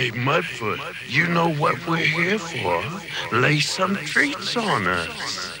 Hey, Mudfoot, you know what we're here for. Lay some treats on us.